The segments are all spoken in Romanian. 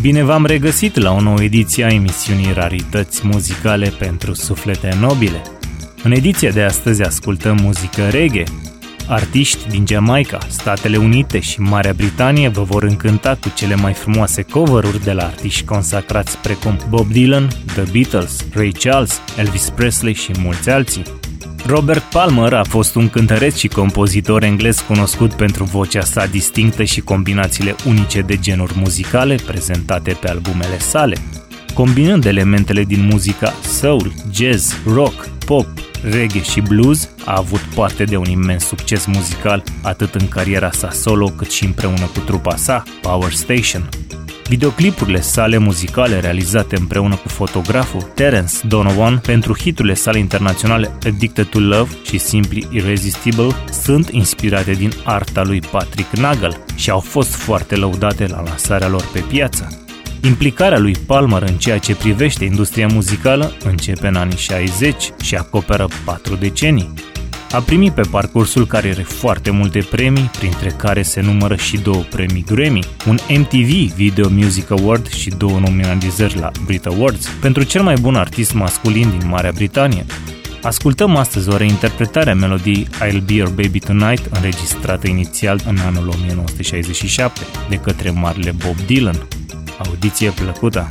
Bine v-am regăsit la o nouă ediție a emisiunii Rarități muzicale pentru suflete nobile. În ediția de astăzi ascultăm muzică reggae. Artiști din Jamaica, Statele Unite și Marea Britanie vă vor încânta cu cele mai frumoase cover-uri de la artiști consacrați precum Bob Dylan, The Beatles, Ray Charles, Elvis Presley și mulți alții. Robert Palmer a fost un cântăreț și compozitor englez cunoscut pentru vocea sa distinctă și combinațiile unice de genuri muzicale prezentate pe albumele sale. Combinând elementele din muzica soul, jazz, rock, pop, reggae și blues, a avut parte de un imens succes muzical atât în cariera sa solo cât și împreună cu trupa sa, Power Station. Videoclipurile sale muzicale realizate împreună cu fotograful Terence Donovan pentru hiturile sale internaționale Addicted to Love și Simply Irresistible sunt inspirate din arta lui Patrick Nagel și au fost foarte lăudate la lansarea lor pe piață. Implicarea lui Palmer în ceea ce privește industria muzicală începe în anii 60 și acoperă patru decenii. A primit pe parcursul carierei foarte multe premii, printre care se numără și două premii Grammy, un MTV Video Music Award și două nominalizări la Brit Awards pentru cel mai bun artist masculin din Marea Britanie. Ascultăm astăzi o reinterpretare a melodiei I'll Be Your Baby Tonight, înregistrată inițial în anul 1967 de către marele Bob Dylan. Audiție plăcută!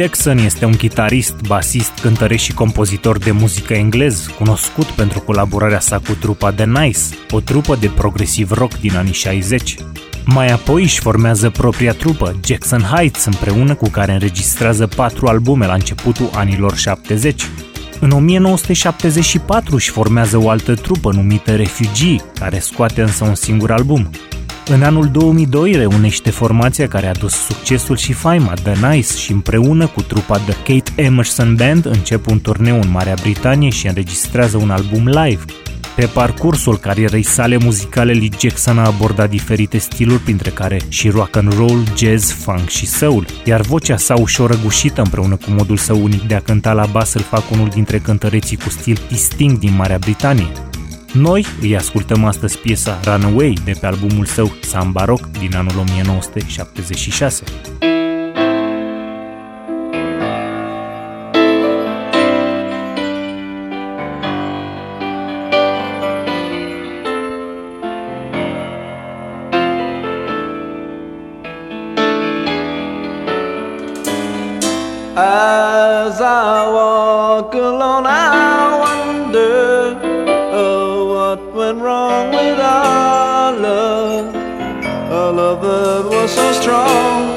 Jackson este un chitarist, basist, cântăreș și compozitor de muzică englez, cunoscut pentru colaborarea sa cu trupa The Nice, o trupă de progresiv rock din anii 60. Mai apoi își formează propria trupă, Jackson Heights, împreună cu care înregistrează patru albume la începutul anilor 70. În 1974 își formează o altă trupă numită Refugee, care scoate însă un singur album. În anul 2002 reunește formația care a dus succesul și faima The Nice și împreună cu trupa The Kate Emerson Band încep un turneu în Marea Britanie și înregistrează un album live. Pe parcursul carierei sale muzicale, Lee Jackson a abordat diferite stiluri, printre care și rock and roll, jazz, funk și soul, iar vocea sa ușor răgușită împreună cu modul său unic de a cânta la bas îl fac unul dintre cântăreții cu stil distinct din Marea Britanie. Noi îi ascultăm astăzi piesa Runaway de pe albumul său Samba Rock din anul 1976. As I walk alone, strong.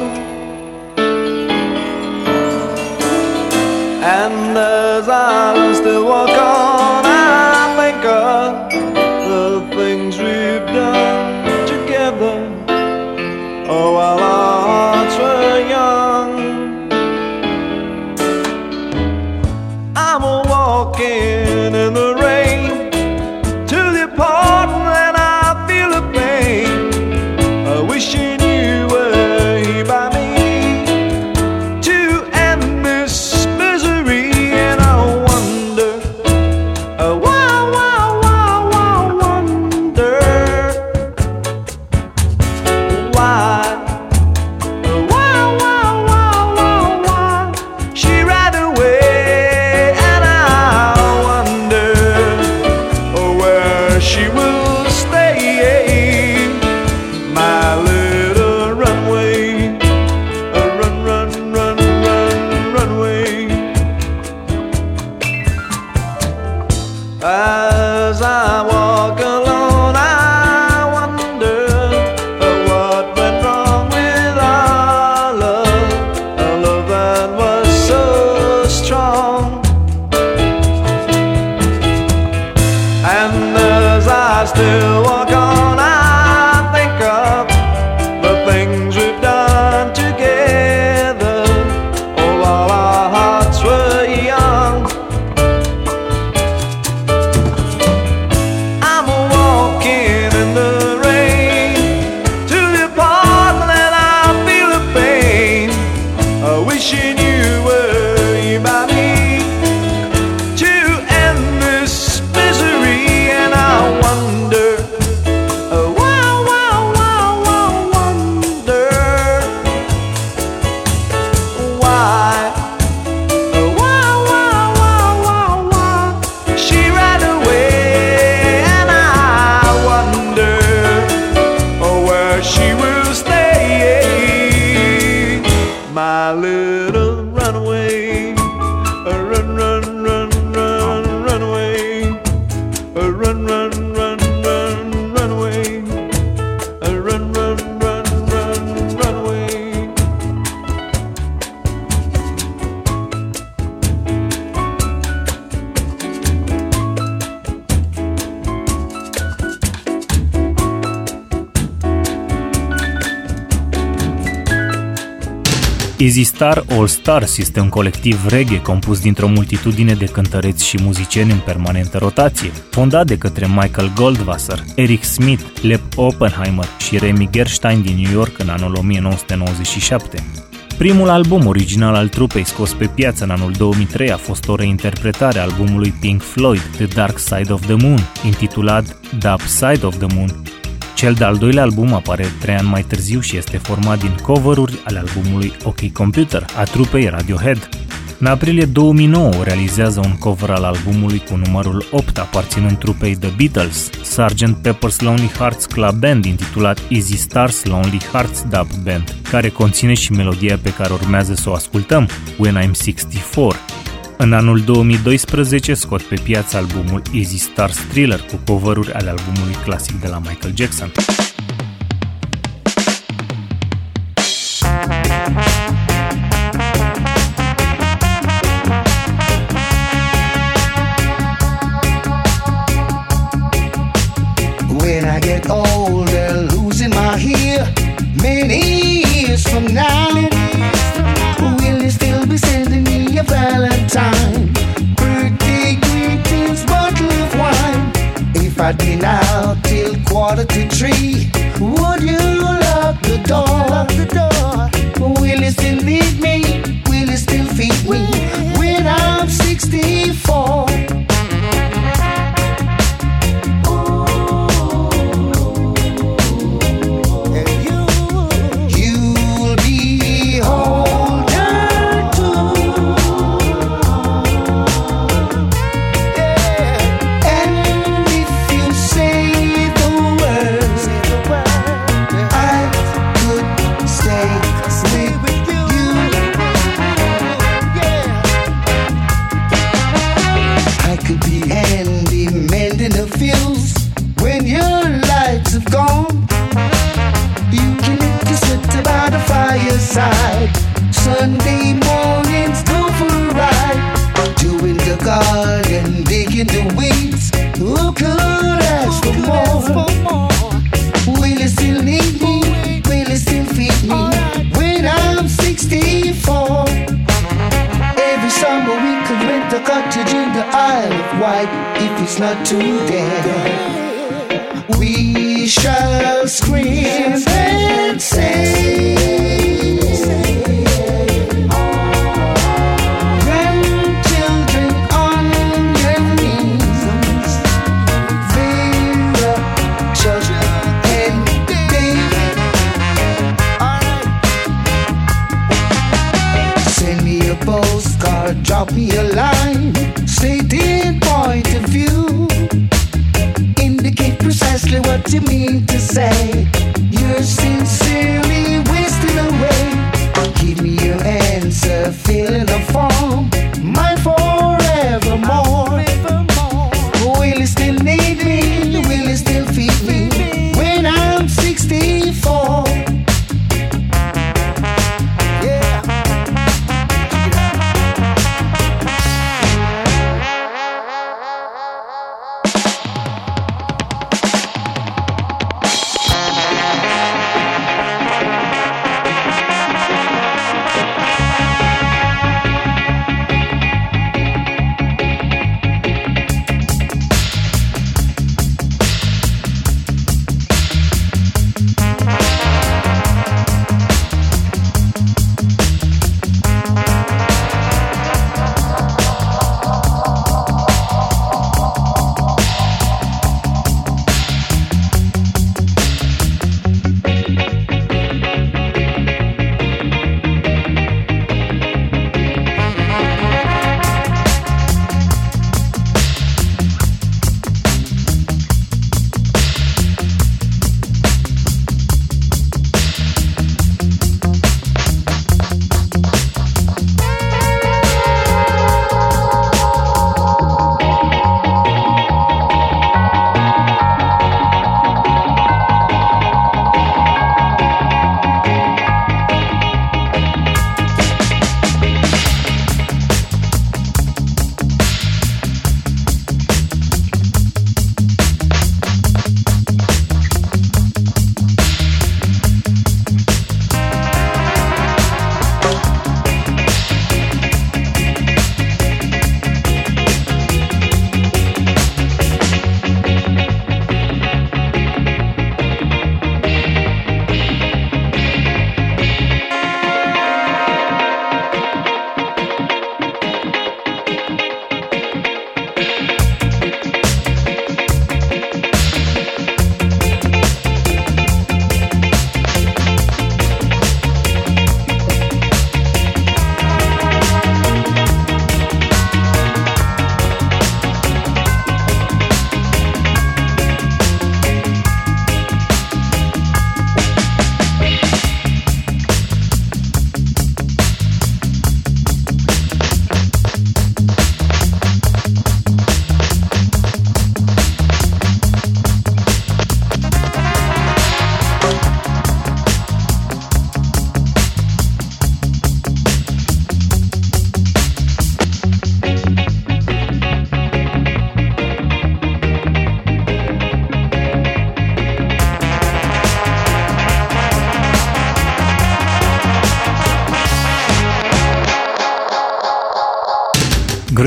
Star All Stars este un colectiv reggae compus dintr-o multitudine de cântăreți și muzicieni în permanentă rotație, fondat de către Michael Goldwasser, Eric Smith, Lep Oppenheimer și Remy Gerstein din New York în anul 1997. Primul album original al trupei scos pe piață în anul 2003 a fost o reinterpretare a albumului Pink Floyd, The Dark Side of the Moon, intitulat The Upside of the Moon, cel de-al doilea album apare trei ani mai târziu și este format din cover-uri ale albumului OK Computer a trupei Radiohead. În aprilie 2009 realizează un cover al albumului cu numărul 8 aparținând trupei The Beatles, Sgt. Pepper's Lonely Hearts Club Band intitulat Easy Stars Lonely Hearts Dub Band, care conține și melodia pe care urmează să o ascultăm, When I'm 64, în anul 2012 scot pe piață albumul Easy Stars Thriller cu cover-uri ale albumului clasic de la Michael Jackson.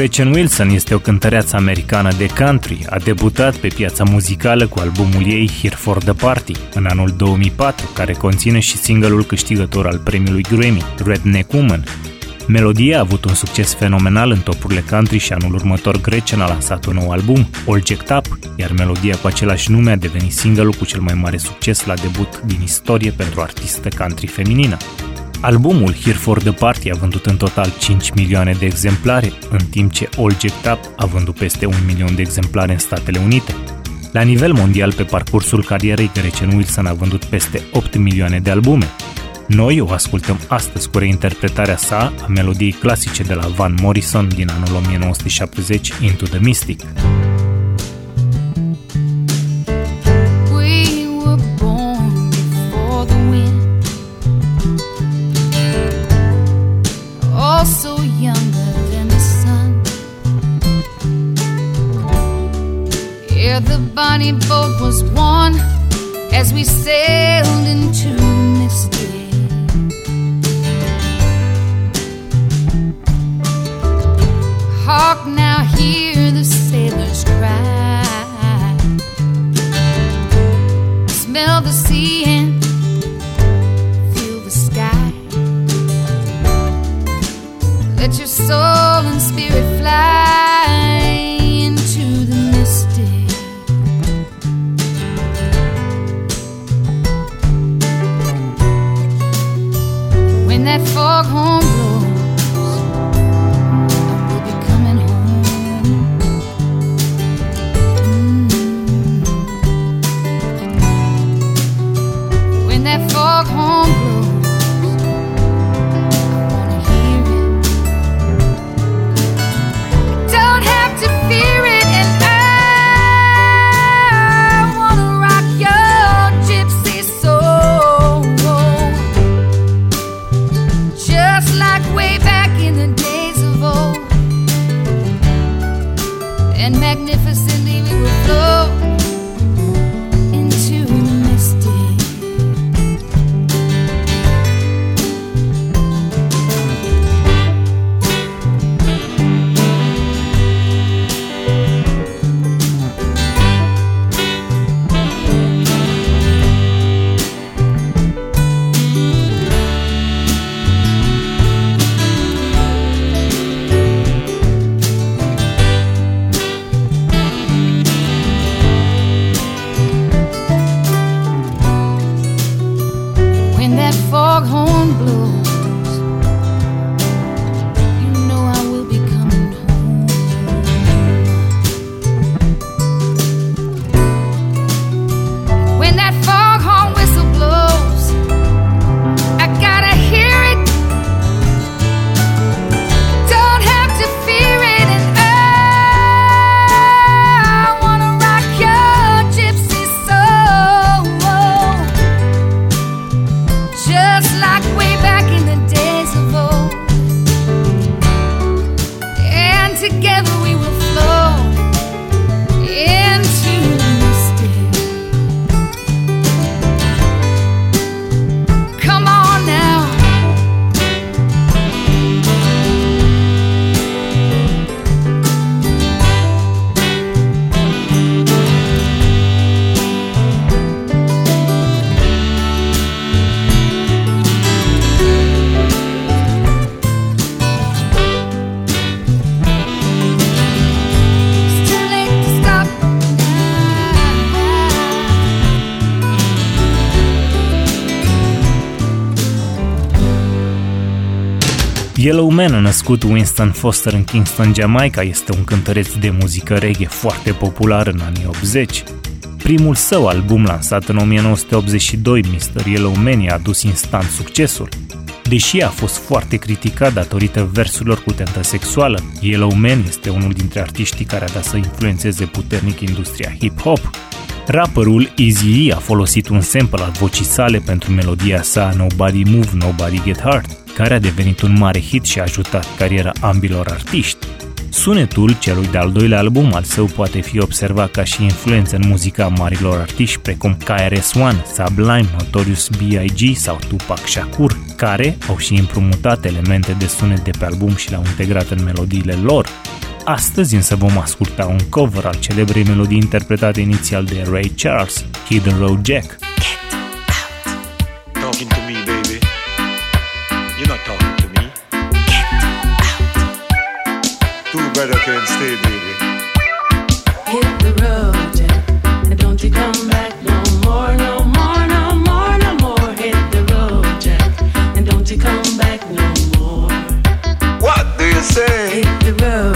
Gretchen Wilson este o cântăreață americană de country, a debutat pe piața muzicală cu albumul ei Here for the Party în anul 2004, care conține și singurul câștigător al premiului Grammy, Redneck Woman. Melodia a avut un succes fenomenal în topurile country și anul următor Gretchen a lansat un nou album, All Jacked Up, iar melodia cu același nume a devenit singurul cu cel mai mare succes la debut din istorie pentru artistă country feminină. Albumul Here for the Party a vândut în total 5 milioane de exemplare, în timp ce All Jacked Up a vândut peste 1 milion de exemplare în Statele Unite. La nivel mondial, pe parcursul carierei, Gretchen Wilson a vândut peste 8 milioane de albume. Noi o ascultăm astăzi cu reinterpretarea sa a melodiei clasice de la Van Morrison din anul 1970, Into the Mystic. Yellow Man, născut Winston Foster în Kingston, Jamaica, este un cântăreț de muzică reggae foarte popular în anii 80. Primul său album lansat în 1982, Mr. Yellow Man, i-a adus instant succesul. Deși a fost foarte criticat datorită versurilor cu tentă sexuală, Yellow Man este unul dintre artiștii care a dat să influențeze puternic industria hip-hop. Rapperul Eazy a folosit un sample al vocii sale pentru melodia sa Nobody Move, Nobody Get Hurt, care a devenit un mare hit și a ajutat cariera ambilor artiști. Sunetul celui de-al doilea album al său poate fi observat ca și influență în muzica marilor artiști precum KRS-One, Sublime, Notorious B.I.G. sau Tupac Shakur, care au și împrumutat elemente de sunet de pe album și le-au integrat în melodiile lor. Astăzi însă vom asculta un cover al celebrei melodii interpretate inițial de Ray Charles, Hidden Road Jack, brother can stay, baby. Hit the road, yeah. and don't you come back no more, no more, no more, no more. Hit the road, Jack, and don't you come back no more. What do you say? Hit the road.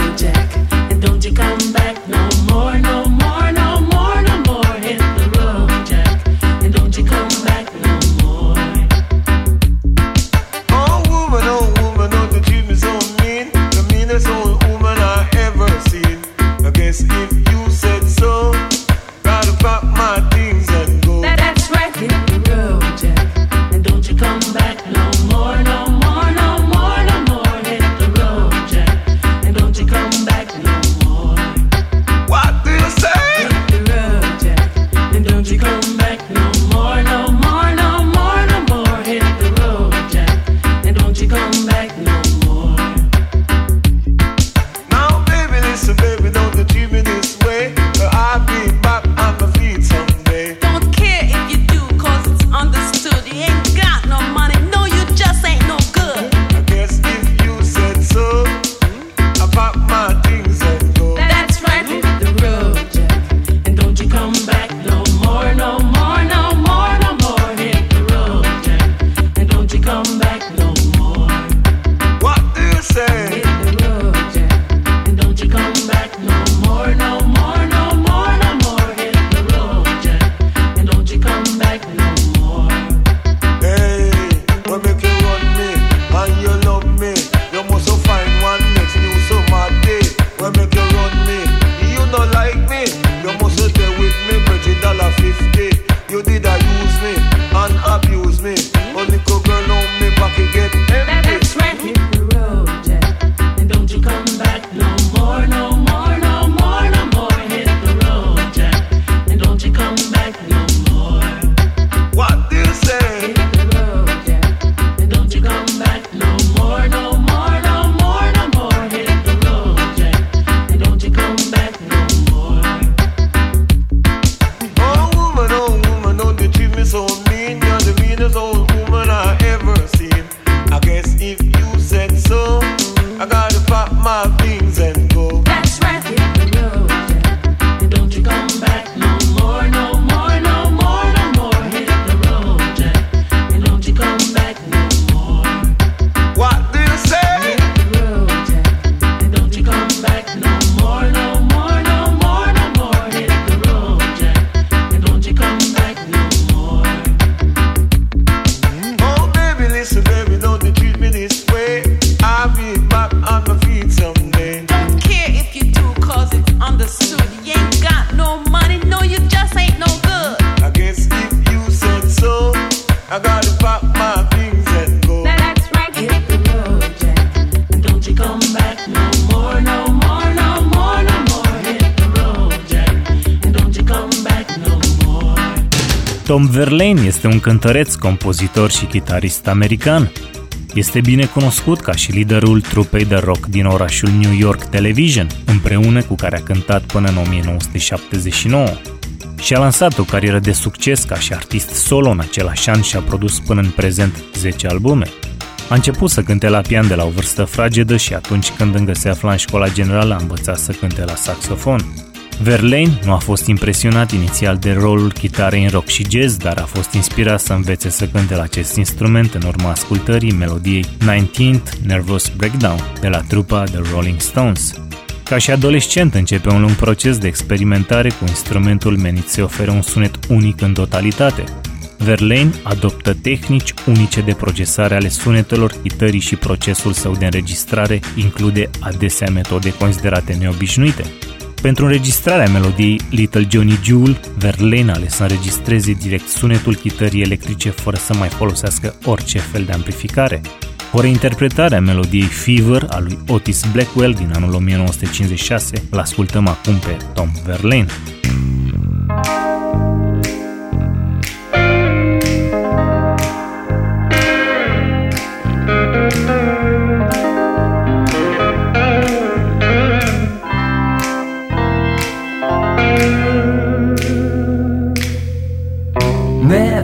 Verlaine este un cântăreț, compozitor și chitarist american. Este bine cunoscut ca și liderul trupei de rock din orașul New York Television, împreună cu care a cântat până în 1979. Și-a lansat o carieră de succes ca și artist solo în același an și a produs până în prezent 10 albume. A început să cânte la pian de la o vârstă fragedă și atunci când încă se afla în școala generală a învățat să cânte la saxofon. Verlaine nu a fost impresionat inițial de rolul chitarei în rock și jazz, dar a fost inspirat să învețe să cânte la acest instrument în urma ascultării melodiei 19th Nervous Breakdown de la trupa The Rolling Stones. Ca și adolescent începe un lung proces de experimentare cu instrumentul menit să ofere un sunet unic în totalitate. Verlaine adoptă tehnici unice de procesare ale sunetelor chitării și procesul său de înregistrare include adesea metode considerate neobișnuite. Pentru înregistrarea melodiei, Little Johnny Jewel, Verlaine ales să înregistreze direct sunetul chitării electrice fără să mai folosească orice fel de amplificare. O reinterpretare a melodiei Fever a lui Otis Blackwell din anul 1956 l-ascultăm acum pe Tom Verlaine.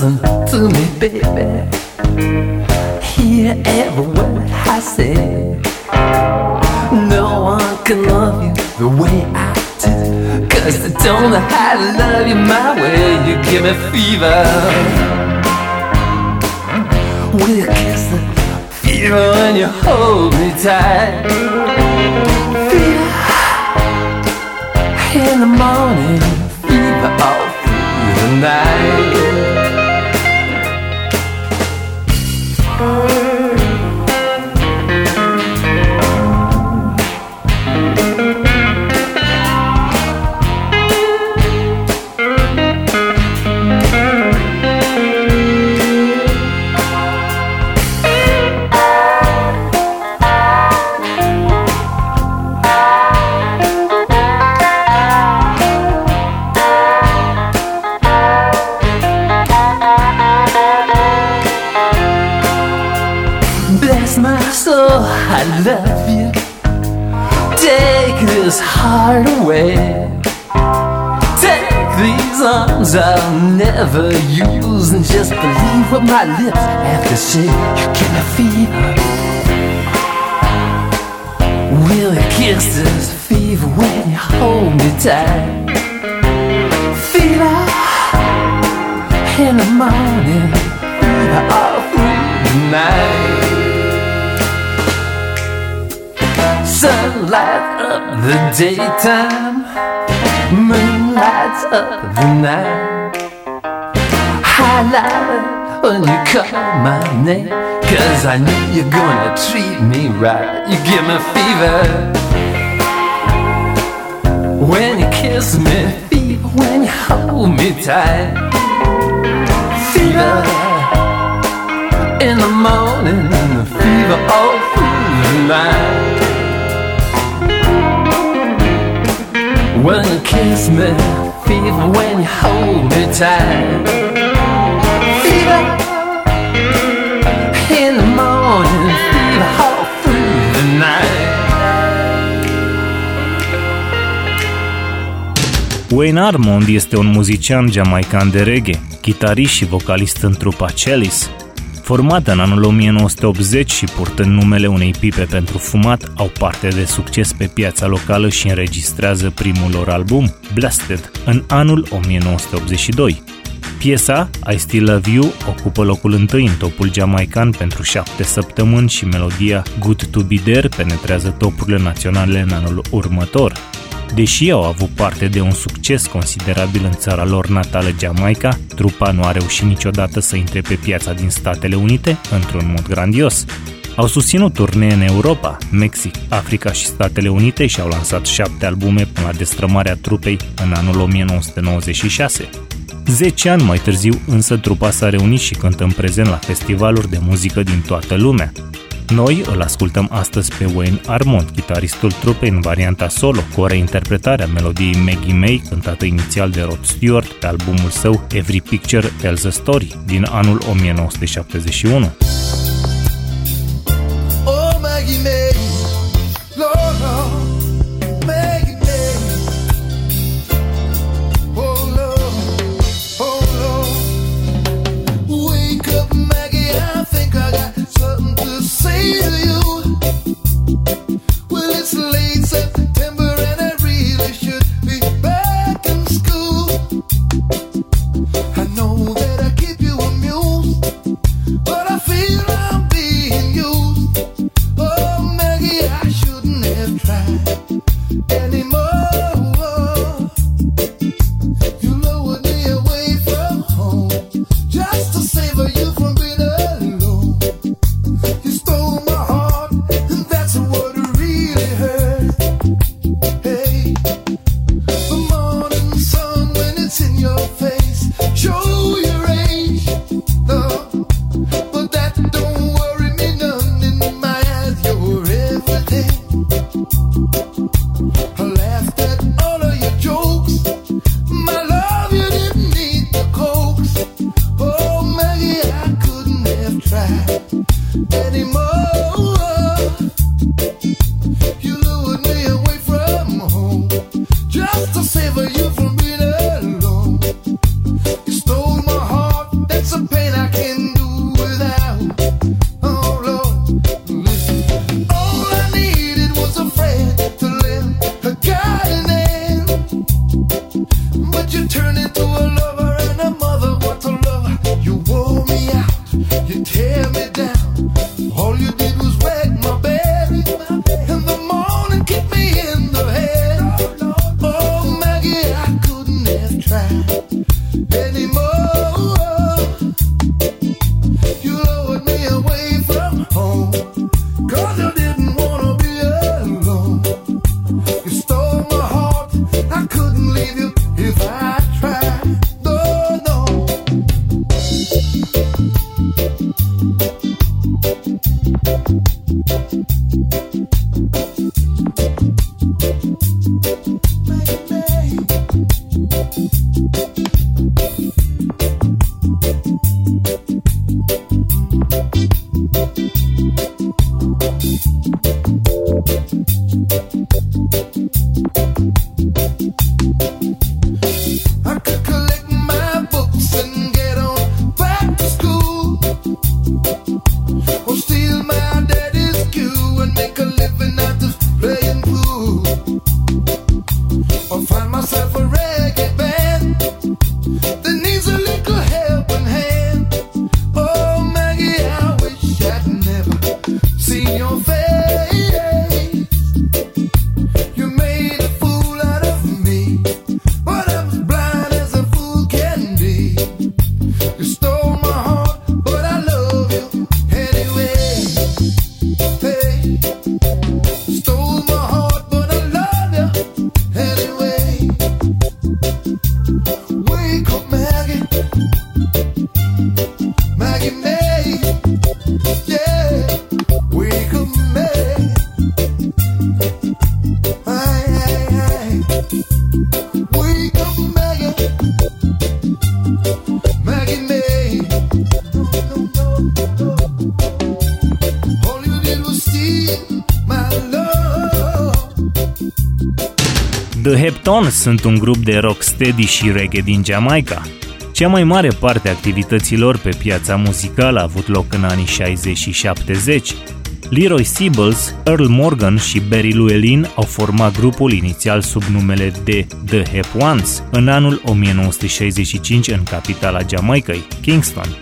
Listen to me, baby. Hear every word I say. No one can love you the way I do. Cause I don't know how to love you my way. You give me fever. With a kiss, fever when you hold me tight. Fever in the morning, fever all through the night. I'll never use and just believe what my lips have to say. You me fever. Will your kisses fever when you hold me tight? Fever in the morning, fever all through the night. Sunlight up the daytime, moon lights up the night. Highlight when you call my name, cause I know you're gonna treat me right. You give me fever when you kiss me, fever when you hold me tight. Fever in the morning, fever all through the night. When you kiss me, fever when you hold me tight. Fever in the morning, fever all through the night. Wayne Armond este un muzician jamaican de reggae, chitarist și vocalist în trupa Chalice. Formată în anul 1980 și purtând numele unei pipe pentru fumat, au parte de succes pe piața locală și înregistrează primul lor album, Blasted, în anul 1982. Piesa I Still Love You ocupă locul întâi în topul jamaican pentru șapte săptămâni și melodia Good to Be There penetrează topurile naționale în anul următor. Deși au avut parte de un succes considerabil în țara lor natală Jamaica, trupa nu a reușit niciodată să intre pe piața din Statele Unite într-un mod grandios. Au susținut turnee în Europa, Mexic, Africa și Statele Unite și au lansat șapte albume până la destrămarea trupei în anul 1996. Zece ani mai târziu, însă, trupa s-a reunit și cântă în prezent la festivaluri de muzică din toată lumea. Noi îl ascultăm astăzi pe Wayne Armond, chitaristul trupei în varianta solo, cu o reinterpretare a melodiei Maggie May, cântată inițial de Rod Stewart pe albumul său Every Picture Tells a Story, din anul 1971. Seven. sunt un grup de rock steady și reggae din Jamaica. Cea mai mare parte a activităților pe piața muzicală a avut loc în anii 60 și 70. Leroy Siebels, Earl Morgan și Barry Llewellyn au format grupul inițial sub numele de The Hep Ones în anul 1965 în capitala Jamaicai, Kingston.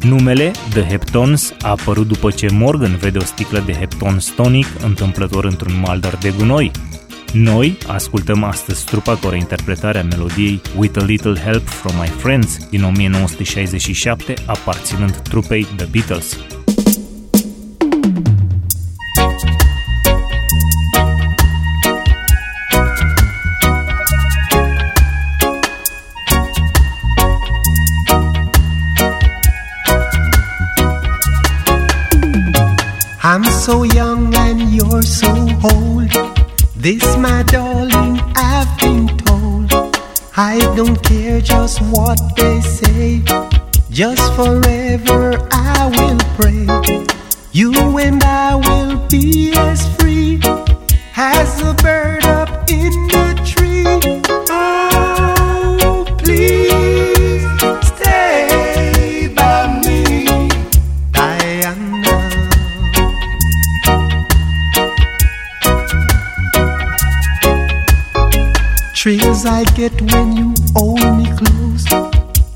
Numele The Heptones a apărut după ce Morgan vede o sticlă de Heptones tonic întâmplător într-un maldar de gunoi, noi ascultăm astăzi trupa care interpretarea melodiei With a Little Help from My Friends din 1967, aparținând trupei The Beatles. I'm so young and you're so old This, my darling, I've been told. I don't care just what they say. Just forever I will pray. You and I will be as free as a bird. like when you hold me close.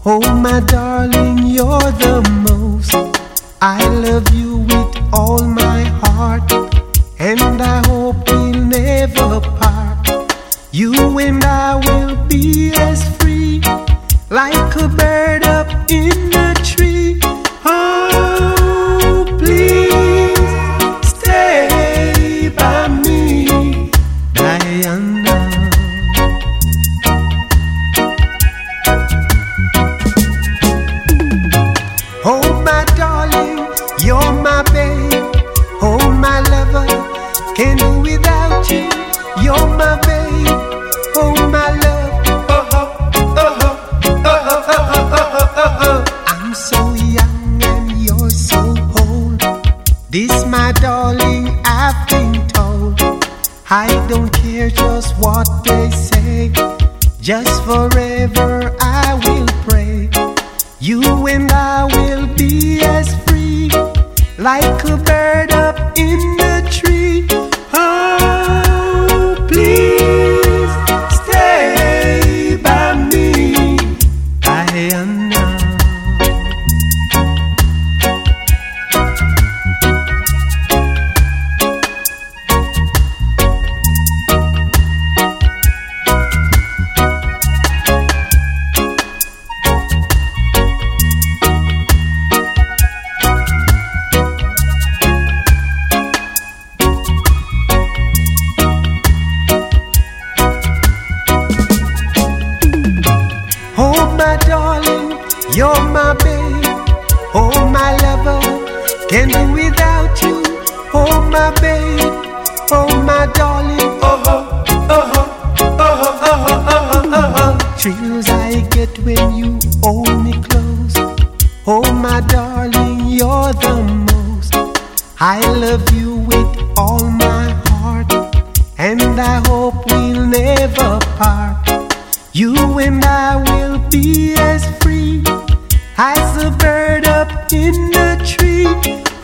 Oh, my darling. Darling, you're my babe. Oh, my lover, can't do without you. Oh, my babe. Oh, my darling. Oh, oh, oh, oh, oh, oh, oh, oh, oh. Thrills I get when you hold me close. Oh, my darling, you're the most. I love you with all my heart, and I hope we'll never part. You and I will be as free as a bird up in the tree.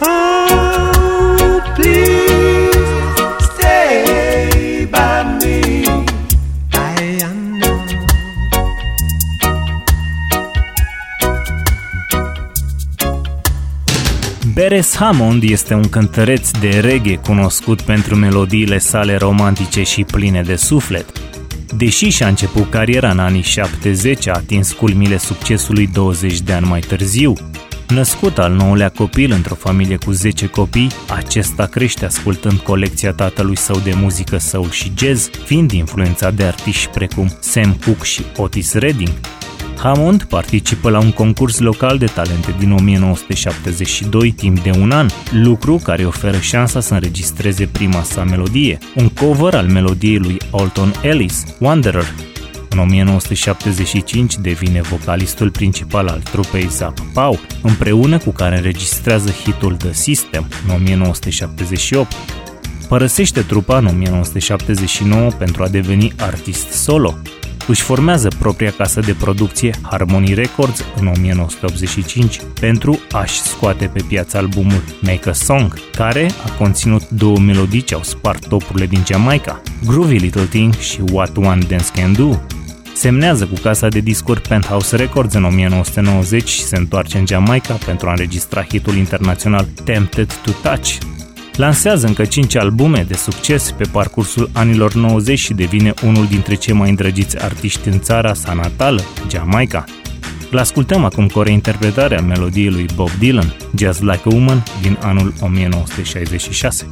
Oh, please stay by me, Diana. Beres Hammond este un cântăreț de reggae cunoscut pentru melodiile sale romantice și pline de suflet. Deși și-a început cariera în anii 70, a atins culmile succesului 20 de ani mai târziu. Născut al nouălea copil într-o familie cu 10 copii, acesta crește ascultând colecția tatălui său de muzică soul și jazz, fiind influențat de artiști precum Sam Cooke și Otis Redding. Hammond participă la un concurs local de talente din 1972 timp de un an, lucru care oferă șansa să înregistreze prima sa melodie, un cover al melodiei lui Alton Ellis, Wanderer. În 1975 devine vocalistul principal al trupei Zap Pau, împreună cu care înregistrează hitul The System în 1978. Părăsește trupa în 1979 pentru a deveni artist solo, își formează propria casă de producție Harmony Records în 1985 pentru a-și scoate pe piață albumul Make a Song, care a conținut două melodii ce au spart topurile din Jamaica, Groovy Little Thing și What One Dance Can Do. Semnează cu casa de discuri Penthouse Records în 1990 și se întoarce în Jamaica pentru a înregistra hitul internațional Tempted to Touch, Lansează încă 5 albume de succes pe parcursul anilor 90 și devine unul dintre cei mai îndrăgiți artiști în țara sa natală, Jamaica. Îl ascultăm acum cu o reinterpretare a melodiei lui Bob Dylan, Just Like a Woman, din anul 1966.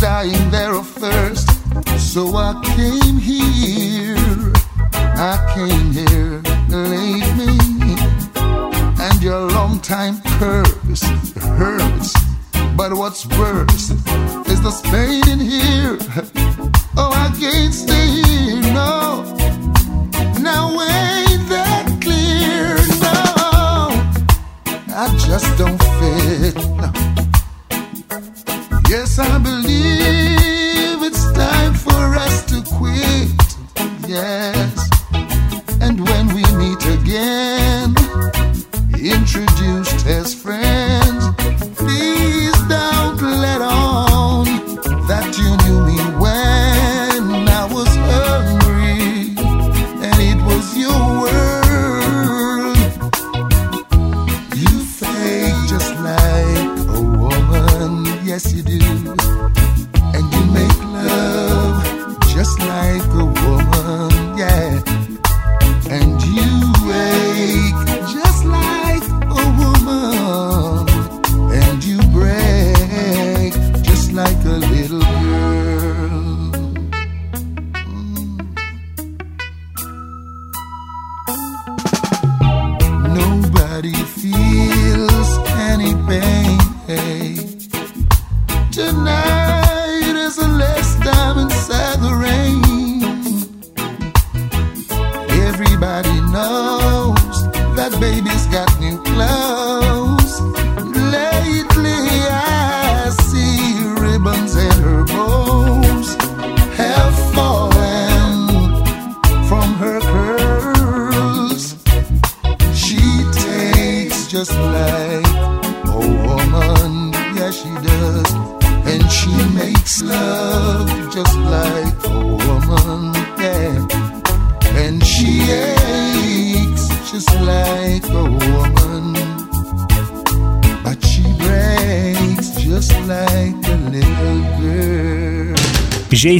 Dying there of thirst. So I came here. I came here, leave me. And your long time curse hurts. But what's worse is the pain in here. Oh, I can't stay here, no. Now ain't that clear? No, I just don't fit. No. Yes, I believe it's time for us to quit. Yes,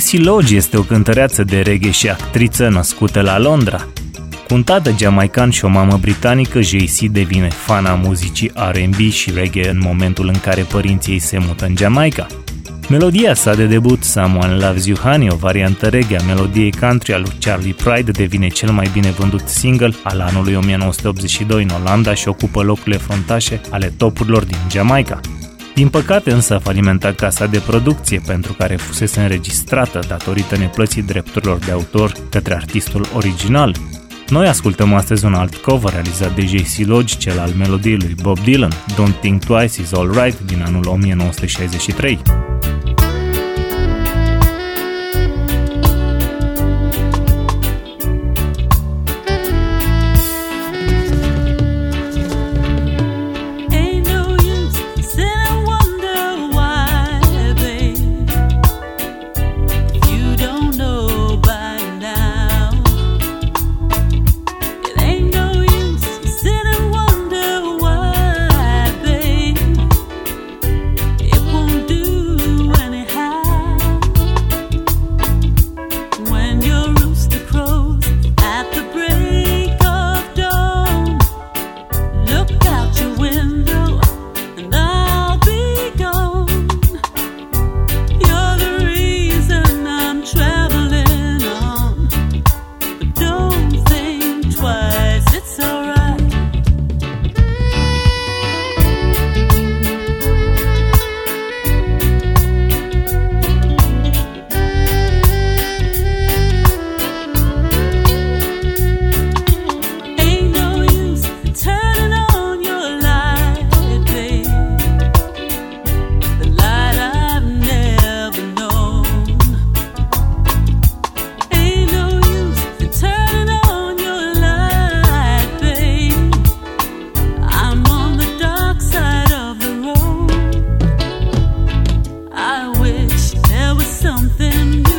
JC Lodge este o cântăreață de reggae și actriță născută la Londra. Cu un tată jamaican și o mamă britanică, JC devine fana muzicii R&B și reggae în momentul în care părinții ei se mută în Jamaica. Melodia sa de debut, Someone Loves You Honey, o variantă reggae a melodiei country a lui Charlie Pride, devine cel mai bine vândut single al anului 1982 în Olanda și ocupă locurile frontașe ale topurilor din Jamaica. Din păcate însă a falimentat casa de producție pentru care fusese înregistrată datorită neplății drepturilor de autor către artistul original. Noi ascultăm astăzi un alt cover realizat de JC Lodge, cel al melodiei lui Bob Dylan, Don't Think Twice is Alright din anul 1963. something new.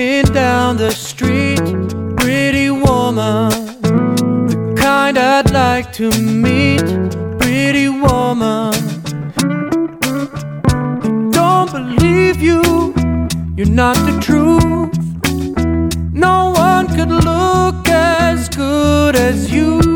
walking down the street, pretty woman. The kind I'd like to meet, pretty woman. Don't believe you, you're not the truth. No one could look as good as you.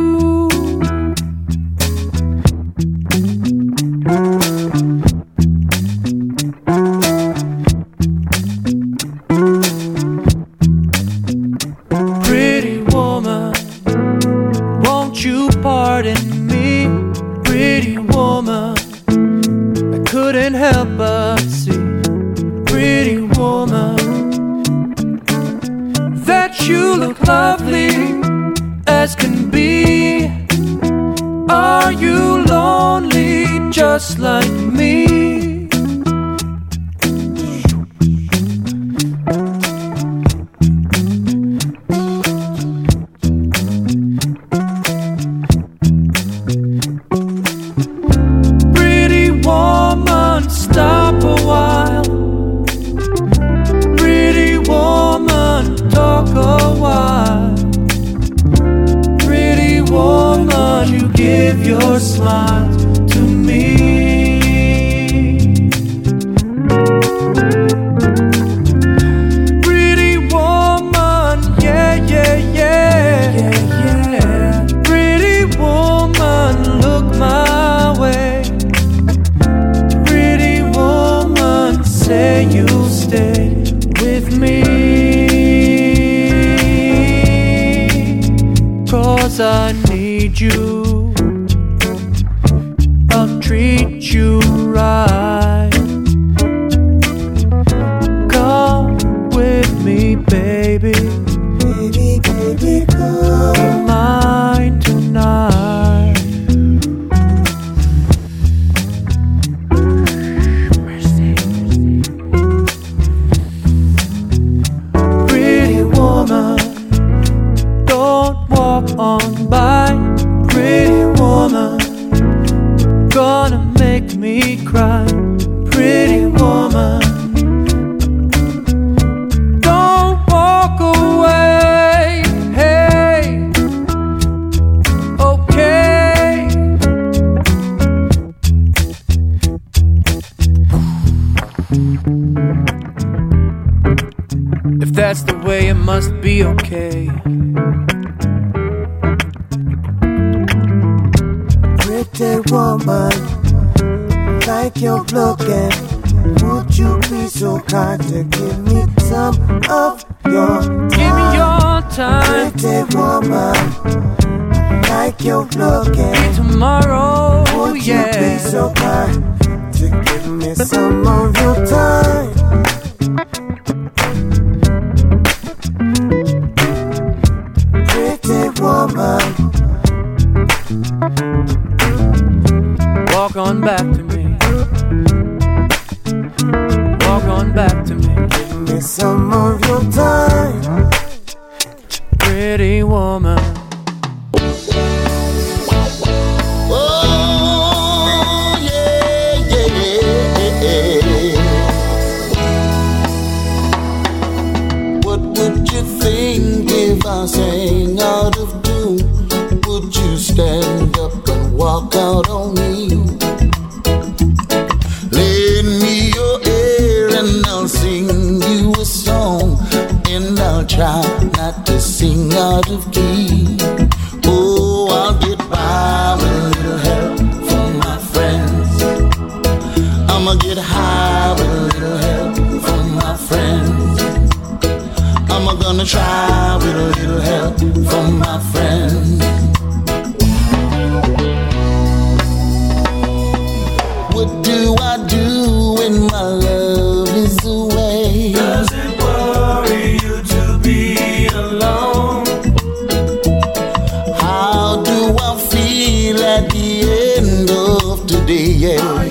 yeah.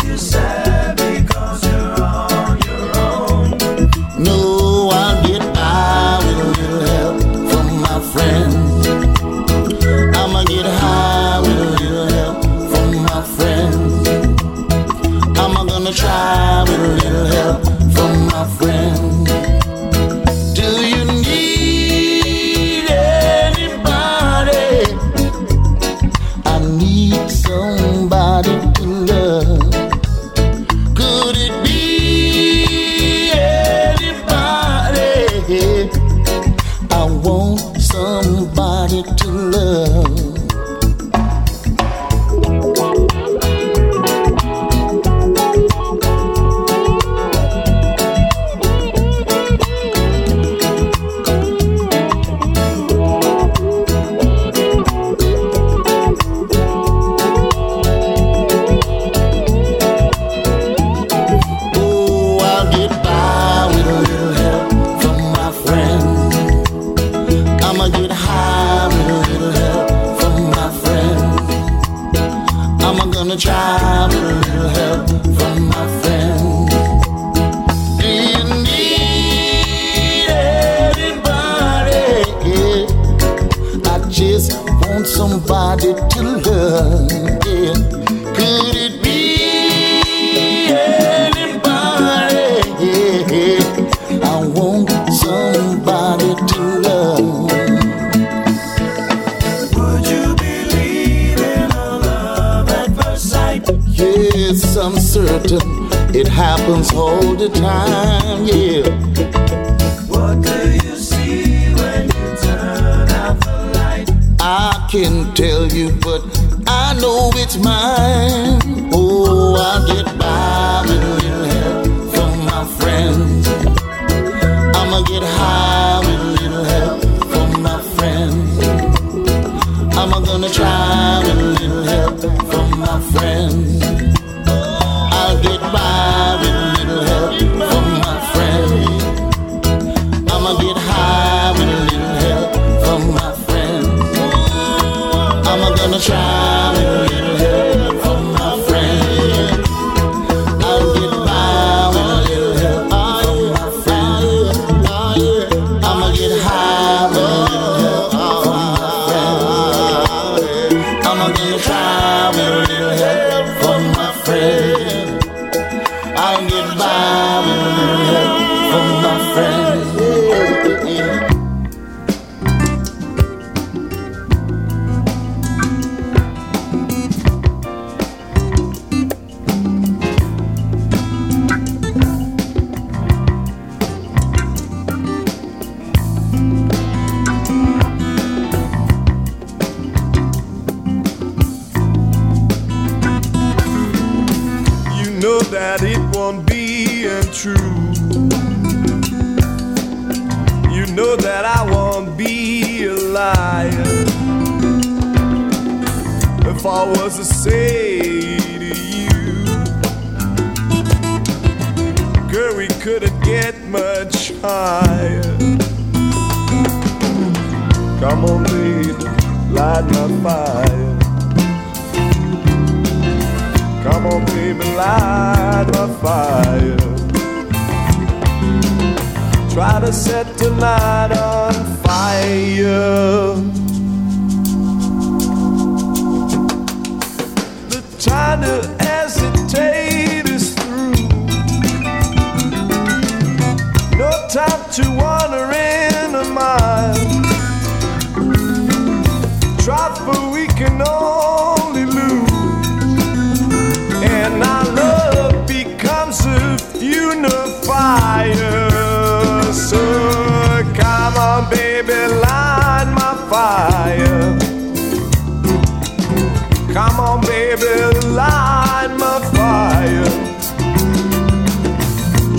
Come on, baby, light my fire.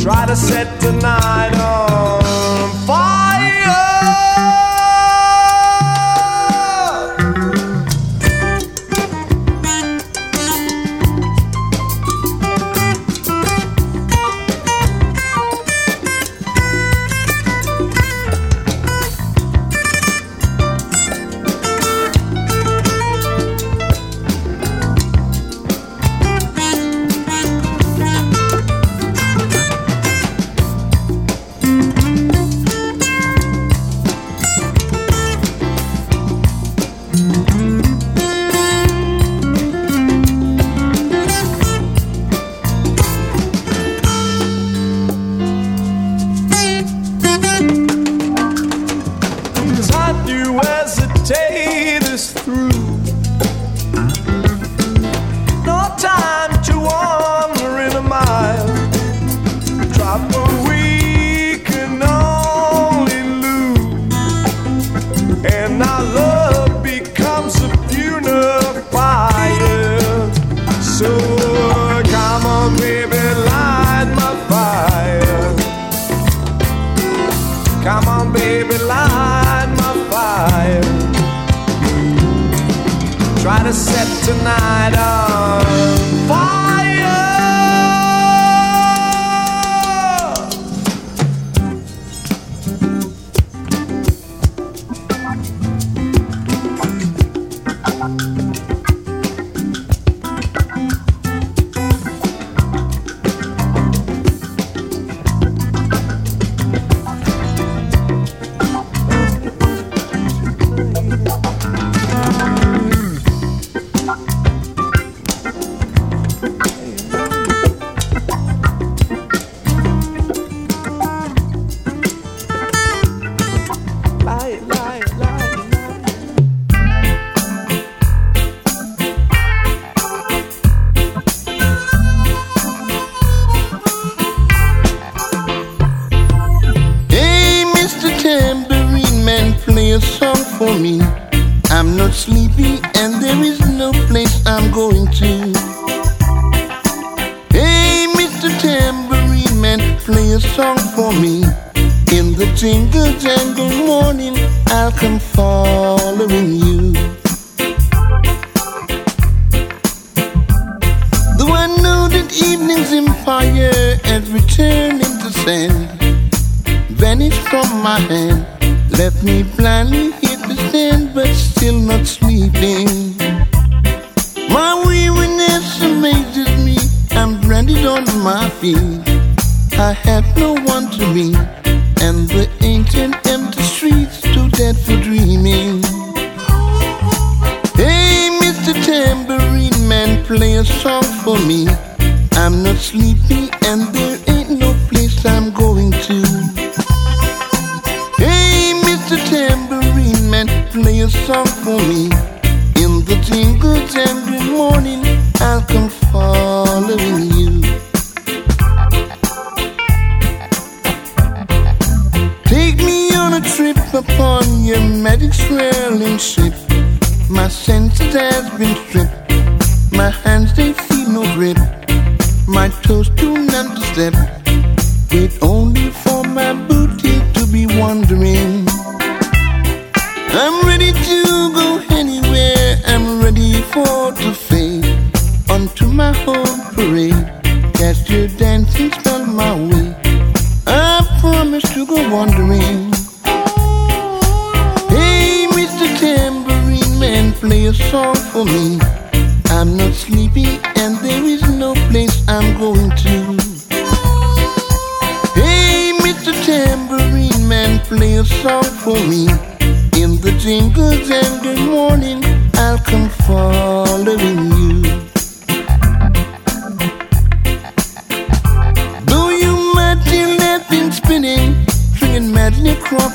Try to set the night on.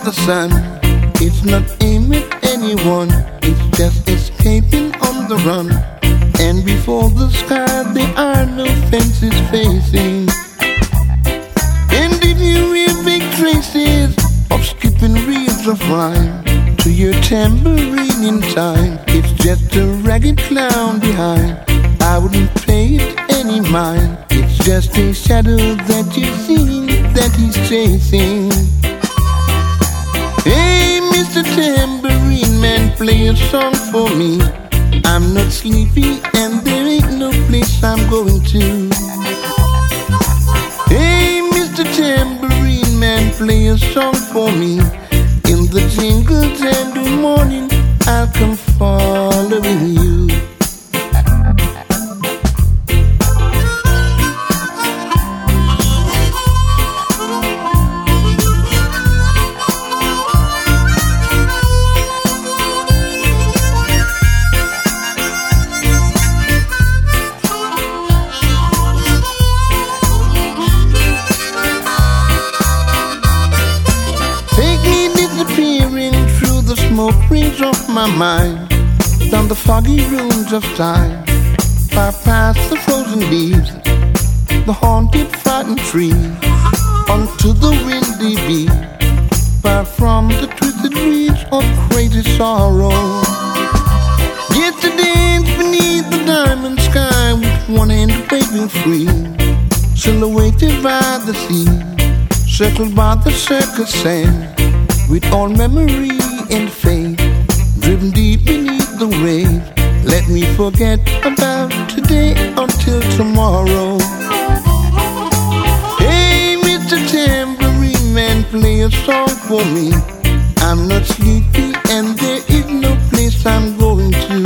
The sun. It's not aiming at anyone, it's just escaping on the run. And before the sky, there are no fences facing. And if you hear big traces of skipping reels of rhyme to your tambourine in time, it's just a ragged clown behind. I wouldn't pay it any mind. It's just a shadow that you've seen that he's chasing. Tambourine Man, play a song for me. I'm not sleepy and there ain't no place I'm going to. Hey, Mr. Tambourine Man, play a song for me. In the jingle jangle morning, I'll come following you. Down the foggy rooms of time, far past the frozen leaves, the haunted frightened trees, onto the windy beach, far from the twisted reach of crazy sorrow. Yesterday beneath the diamond sky with one hand waving free, silhouetted by the sea circled by the circus sand, with all memory and faith, driven deep beneath the wave. Let me forget about today until tomorrow. Hey, Mr. Tambourine Man, play a song for me. I'm not sleepy and there is no place I'm going to.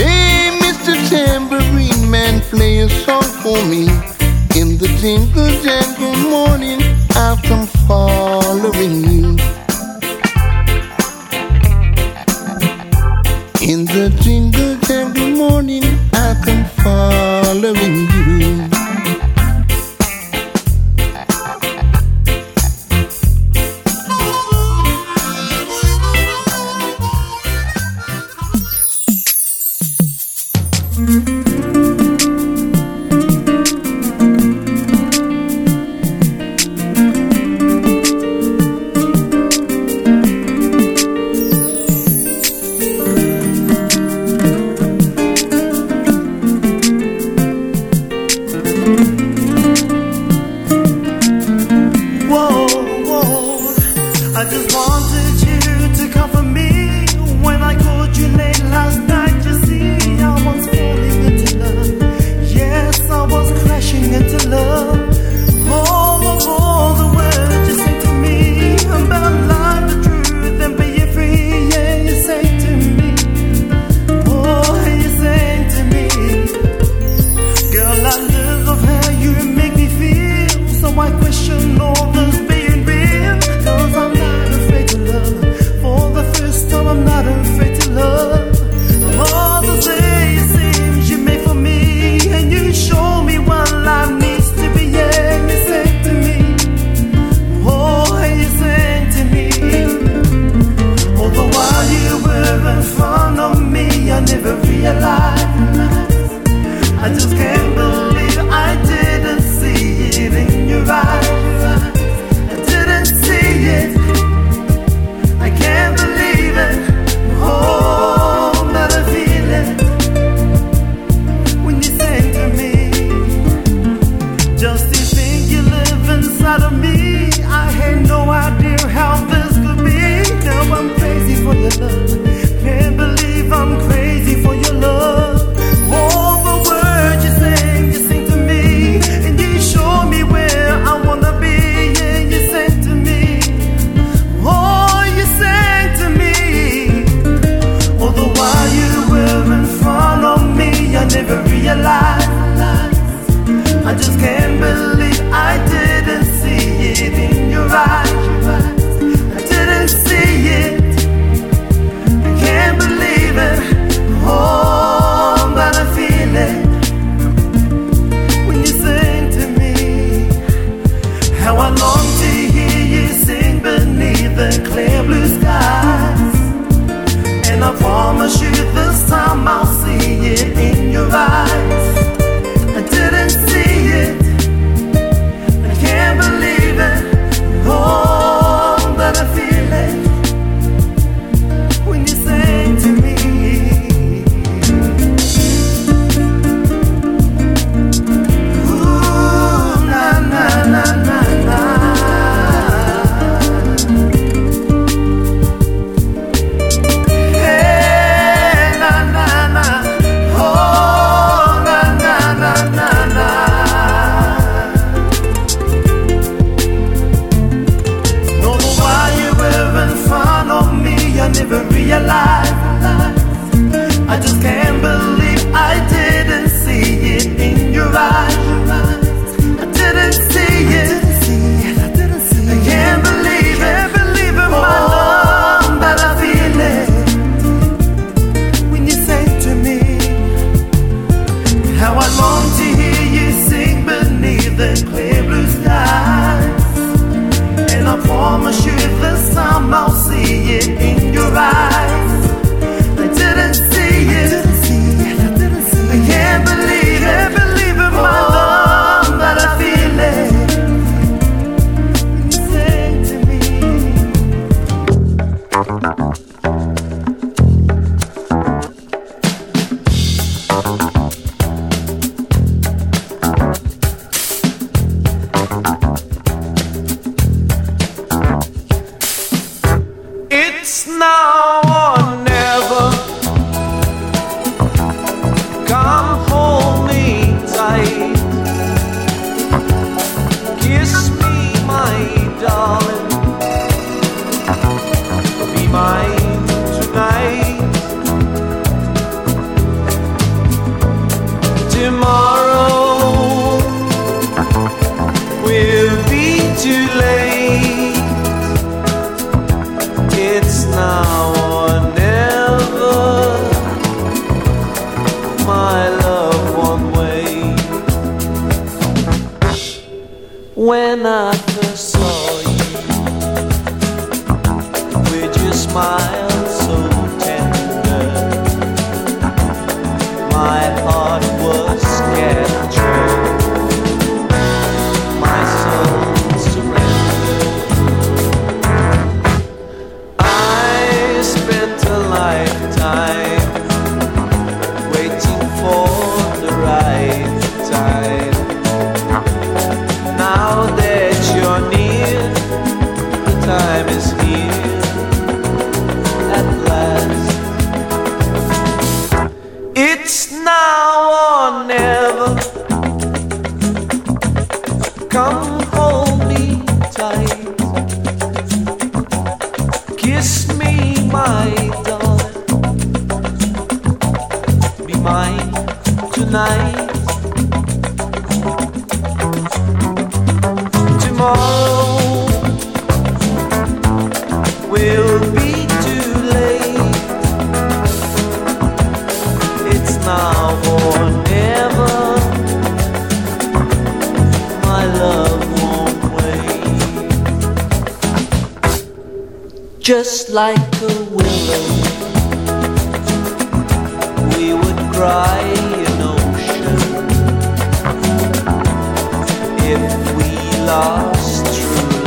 Hey, Mr. Tambourine Man, play a song for me. In the jingle jangle morning, I'll come following you. The jingle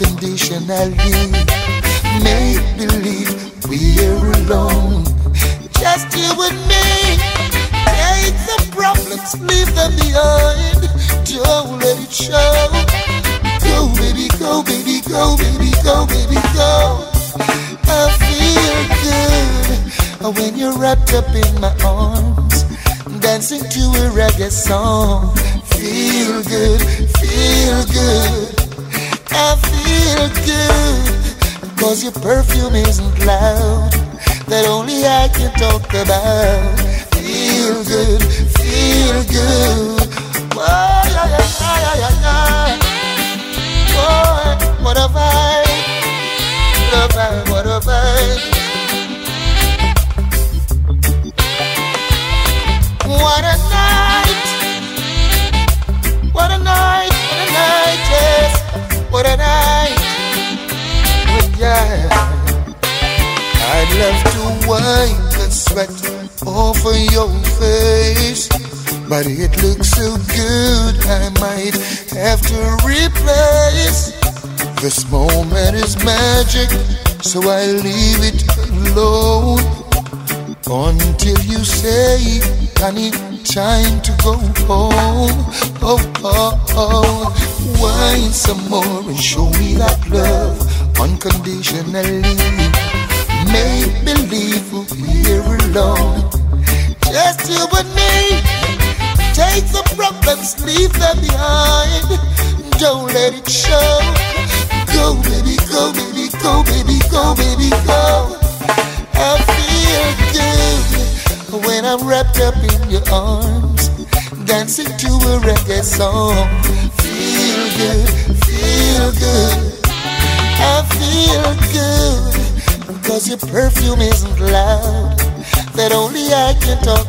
unconditionally. Make believe we're alone, just you and me. Take the problems, leave them behind. Don't let it show. Go, baby, go, baby, go, baby, go, baby, go. I feel good when you're wrapped up in my arms, dancing to a reggae song. song. Feel good, feel good. I feel good. Cause your perfume isn't loud. That only I can talk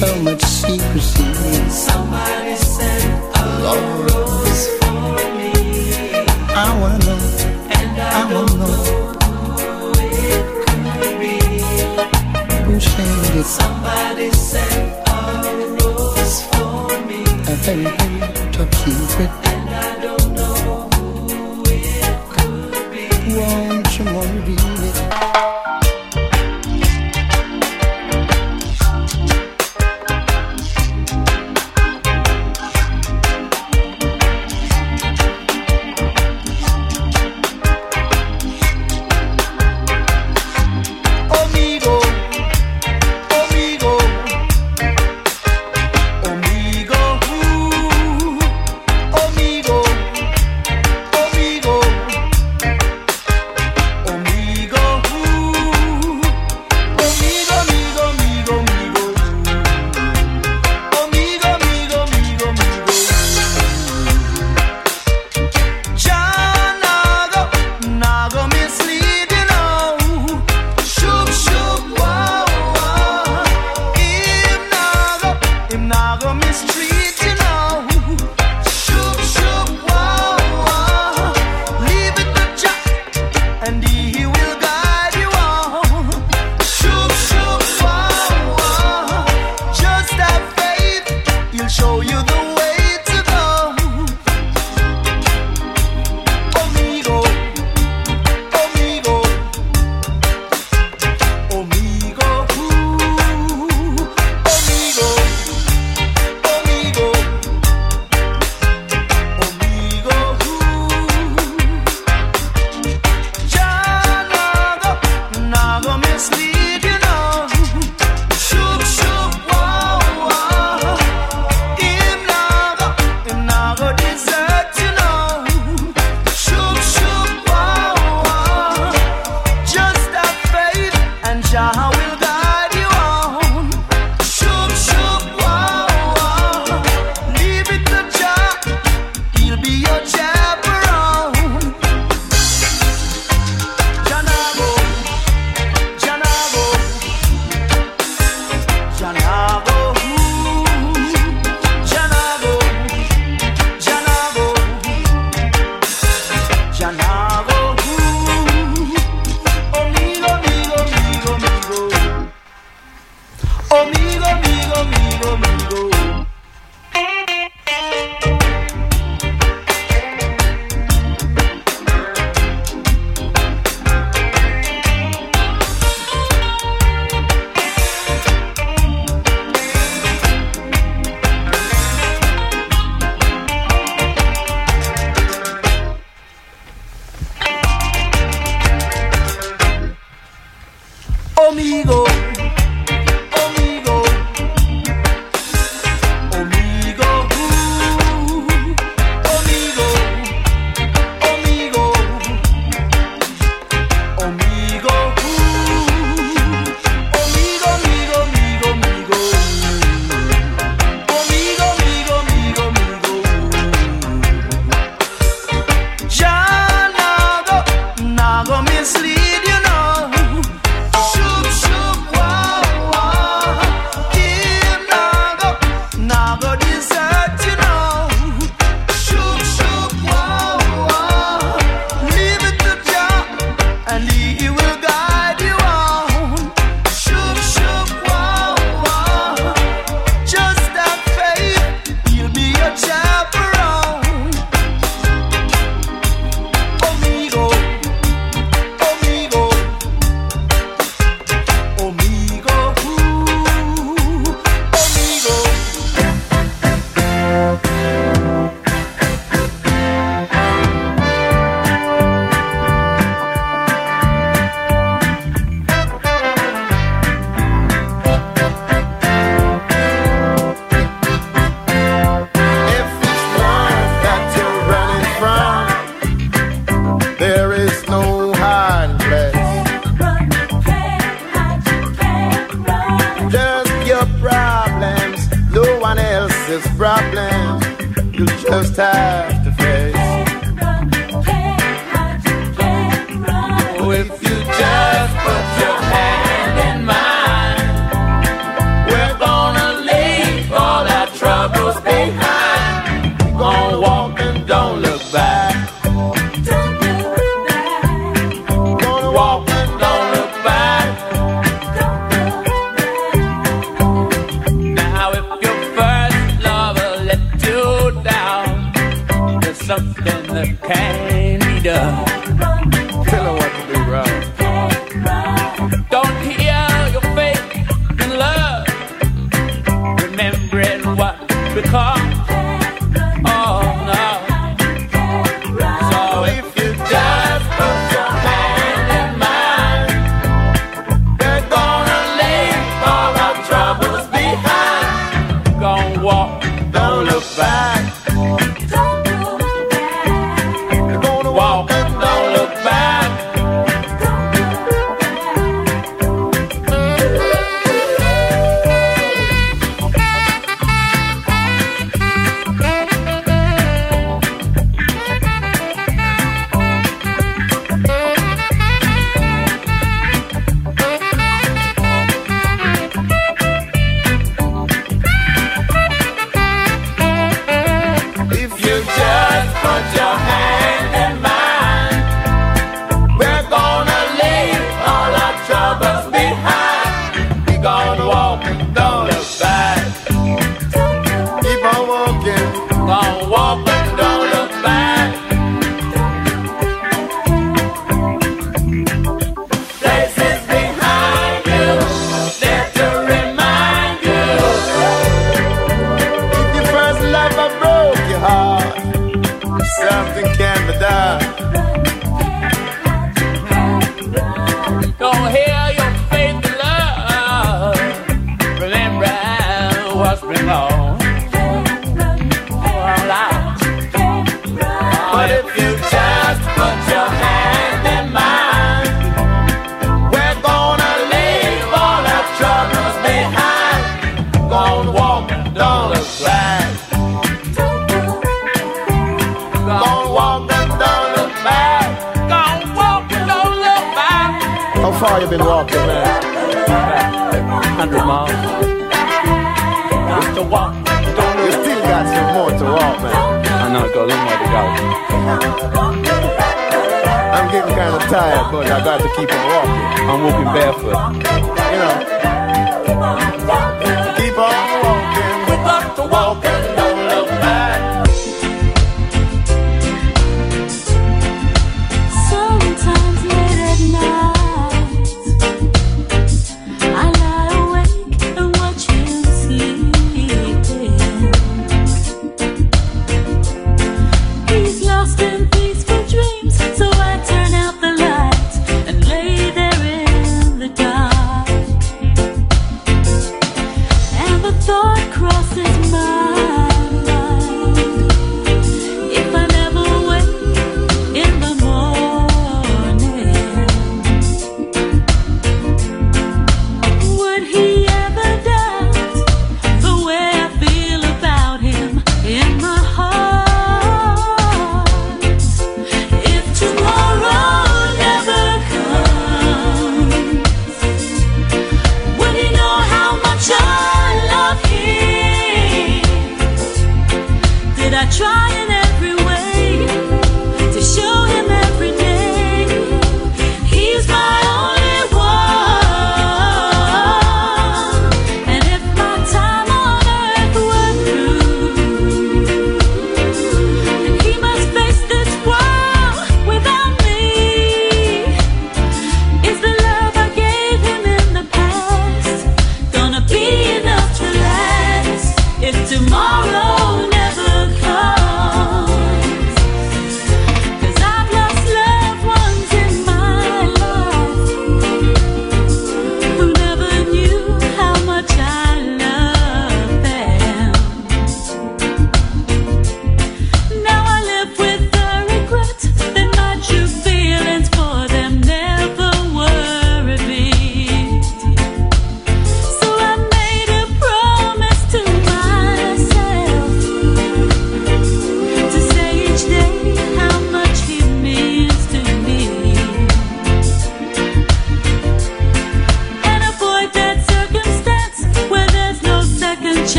So much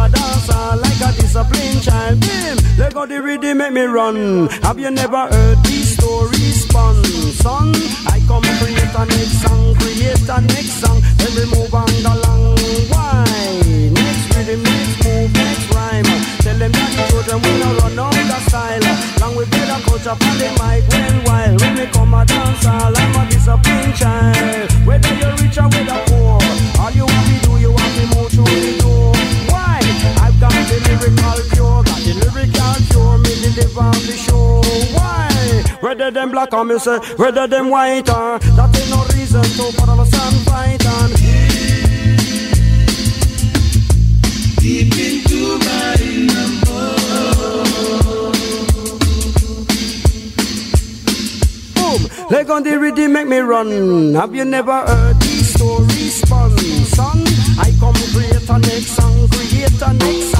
a dancer like a disciplined child. Bim, let go the rhythm make me run. Have you never heard these stories spun? Son, I come create a next song, create a next song, then we move on along. Why? Next rhythm, next move, next rhyme. Tell them that the children will not run out of style. Long with better culture on the mic well while when we come a dancer, I'm a disciplined child. Whether you're rich or whether poor, all you want to do, you want to move through cure, got the lyrical cure, me deliver on the show. Why? Whether them black or me say, whether them white or that ain't no reason to put a sun fight on. Deep into my Boom! Leg on the rhythm make me run. Have you never heard these stories spun? Son, I come create a next song, create a next song,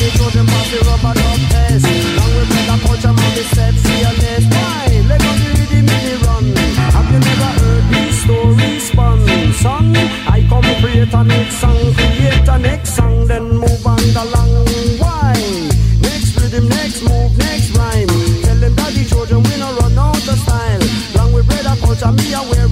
The children pass the rubber test. Long the culture, man, the steps fearless. Why? Let the rhythm, run. Have you never heard these stories spun? I come create a next song, create a next song, then move on? Next rhythm, next move, next rhyme. Tell them that the children will not run out of style. Long with brother culture, me a wear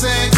music,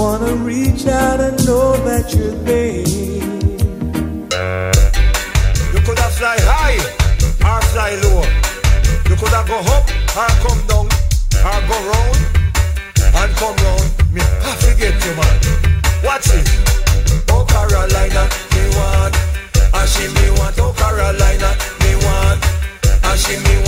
wanna reach out and know that you're there. You could have fly high or fly low. You could have go up or come down or go round and come round. Me have to get you, man. Watch it. Oh Carolina, me want. And she me want. Oh Carolina, me want. And she me